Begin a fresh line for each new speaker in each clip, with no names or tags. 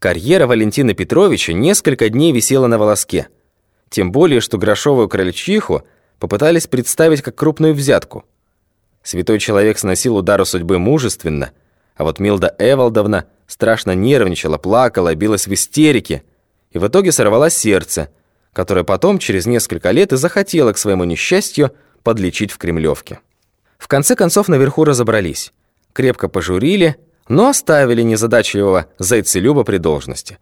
Карьера Валентина Петровича несколько дней висела на волоске. Тем более, что грошовую крольчиху попытались представить как крупную взятку. Святой человек сносил удары судьбы мужественно, а вот Милда Эвалдовна страшно нервничала, плакала, билась в истерике, и в итоге сорвала сердце, которое потом, через несколько лет, и захотела к своему несчастью подлечить в Кремлевке. В конце концов наверху разобрались. Крепко пожурили, но оставили незадачливого зайцелюба при должности.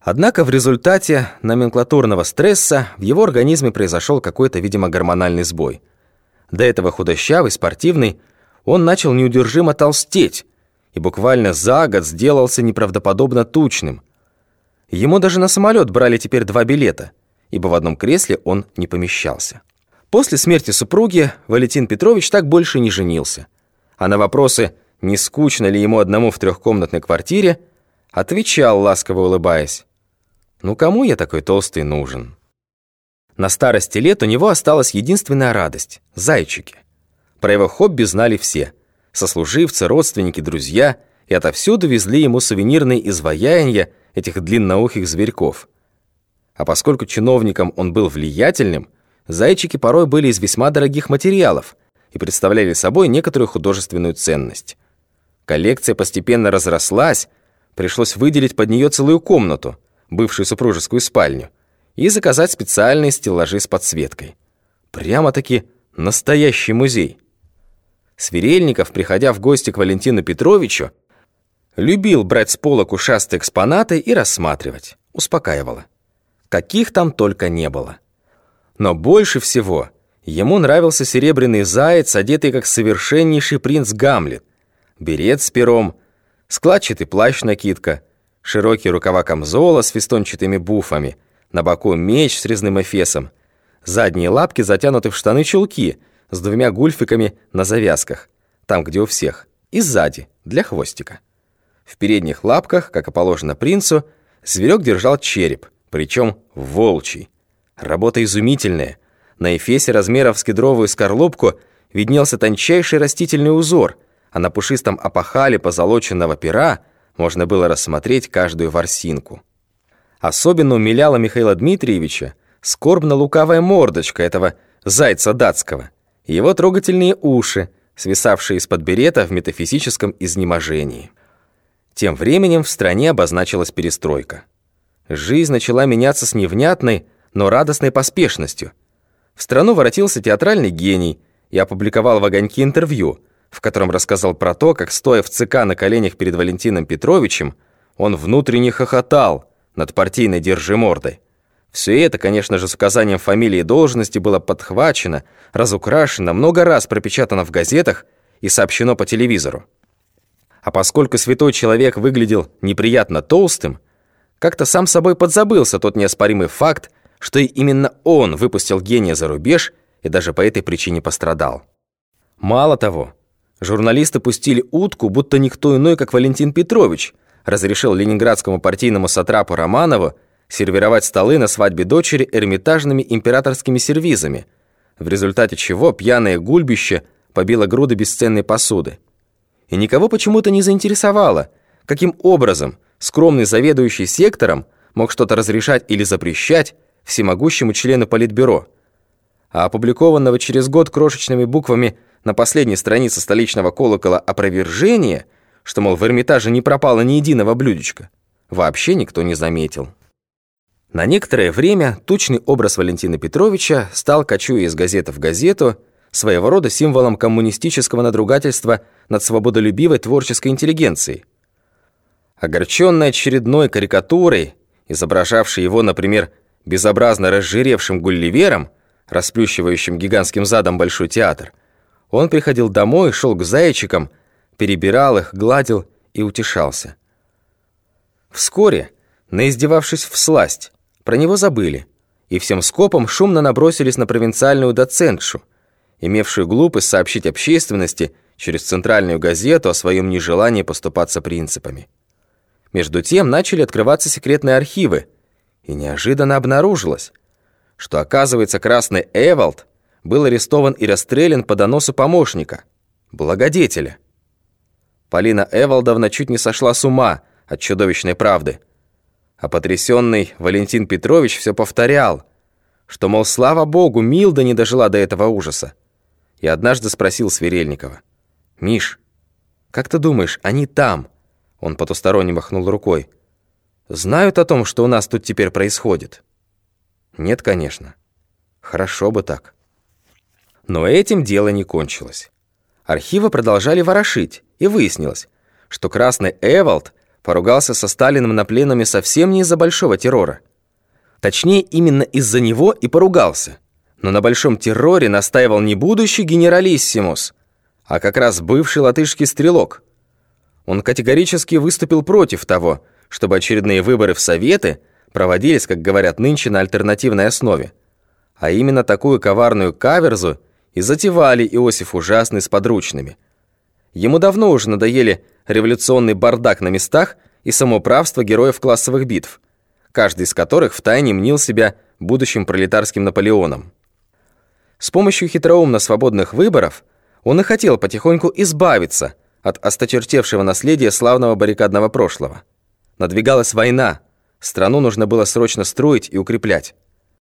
Однако в результате номенклатурного стресса в его организме произошел какой-то, видимо, гормональный сбой. До этого худощавый, спортивный, он начал неудержимо толстеть и буквально за год сделался неправдоподобно тучным. Ему даже на самолет брали теперь два билета, ибо в одном кресле он не помещался. После смерти супруги Валентин Петрович так больше не женился. А на вопросы, не скучно ли ему одному в трехкомнатной квартире, отвечал, ласково улыбаясь, «Ну кому я такой толстый нужен?» На старости лет у него осталась единственная радость – зайчики. Про его хобби знали все – сослуживцы, родственники, друзья, и отовсюду везли ему сувенирные изваяния этих длинноухих зверьков. А поскольку чиновником он был влиятельным, Зайчики порой были из весьма дорогих материалов и представляли собой некоторую художественную ценность. Коллекция постепенно разрослась, пришлось выделить под нее целую комнату, бывшую супружескую спальню, и заказать специальные стеллажи с подсветкой. Прямо-таки настоящий музей. Сверельников, приходя в гости к Валентину Петровичу, любил брать с полок ушастые экспонаты и рассматривать. Успокаивало. Каких там только не было. Но больше всего ему нравился серебряный заяц, одетый как совершеннейший принц Гамлет. Берет с пером, складчатый плащ-накидка, широкие рукава камзола с фестончатыми буфами, на боку меч с резным эфесом, задние лапки затянуты в штаны-чулки с двумя гульфиками на завязках, там, где у всех, и сзади, для хвостика. В передних лапках, как и положено принцу, зверек держал череп, причем волчий. Работа изумительная. На эфесе размеров с кедровую скорлупку виднелся тончайший растительный узор, а на пушистом опахале позолоченного пера можно было рассмотреть каждую ворсинку. Особенно умиляла Михаила Дмитриевича скорбно-лукавая мордочка этого зайца датского, его трогательные уши, свисавшие из-под берета в метафизическом изнеможении. Тем временем в стране обозначилась перестройка. Жизнь начала меняться с невнятной, но радостной поспешностью. В страну воротился театральный гений и опубликовал в «Огоньке» интервью, в котором рассказал про то, как, стоя в ЦК на коленях перед Валентином Петровичем, он внутренне хохотал над партийной держимордой. Все это, конечно же, с указанием фамилии и должности было подхвачено, разукрашено, много раз пропечатано в газетах и сообщено по телевизору. А поскольку святой человек выглядел неприятно толстым, как-то сам собой подзабылся тот неоспоримый факт, что именно он выпустил гения за рубеж и даже по этой причине пострадал. Мало того, журналисты пустили утку, будто никто иной, как Валентин Петрович, разрешил ленинградскому партийному сатрапу Романову сервировать столы на свадьбе дочери эрмитажными императорскими сервизами, в результате чего пьяное гульбище побило груды бесценной посуды. И никого почему-то не заинтересовало, каким образом скромный заведующий сектором мог что-то разрешать или запрещать, всемогущему члену Политбюро, а опубликованного через год крошечными буквами на последней странице столичного колокола опровержение, что, мол, в Эрмитаже не пропало ни единого блюдечка, вообще никто не заметил. На некоторое время тучный образ Валентина Петровича стал, кочуя из газеты в газету, своего рода символом коммунистического надругательства над свободолюбивой творческой интеллигенцией. Огорченный очередной карикатурой, изображавшей его, например, безобразно разжиревшим гулливером, расплющивающим гигантским задом большой театр, он приходил домой, шел к зайчикам, перебирал их, гладил и утешался. Вскоре, наиздевавшись в сласть, про него забыли, и всем скопом шумно набросились на провинциальную доцентшу, имевшую глупость сообщить общественности через центральную газету о своем нежелании поступаться принципами. Между тем начали открываться секретные архивы, и неожиданно обнаружилось, что, оказывается, красный Эвалд был арестован и расстрелян по доносу помощника, благодетеля. Полина Эвалдовна чуть не сошла с ума от чудовищной правды. А потрясенный Валентин Петрович все повторял, что, мол, слава богу, Милда не дожила до этого ужаса. И однажды спросил Сверельникова. «Миш, как ты думаешь, они там?» Он потусторонне махнул рукой. «Знают о том, что у нас тут теперь происходит?» «Нет, конечно. Хорошо бы так». Но этим дело не кончилось. Архивы продолжали ворошить, и выяснилось, что Красный Эвалд поругался со Сталиным на пленуме совсем не из-за большого террора. Точнее, именно из-за него и поругался. Но на большом терроре настаивал не будущий генералиссимус, а как раз бывший латышский стрелок. Он категорически выступил против того, чтобы очередные выборы в Советы проводились, как говорят нынче, на альтернативной основе. А именно такую коварную каверзу и затевали Иосиф Ужасный с подручными. Ему давно уже надоели революционный бардак на местах и самоуправство героев классовых битв, каждый из которых втайне мнил себя будущим пролетарским Наполеоном. С помощью хитроумно свободных выборов он и хотел потихоньку избавиться от осточертевшего наследия славного баррикадного прошлого. Надвигалась война, страну нужно было срочно строить и укреплять.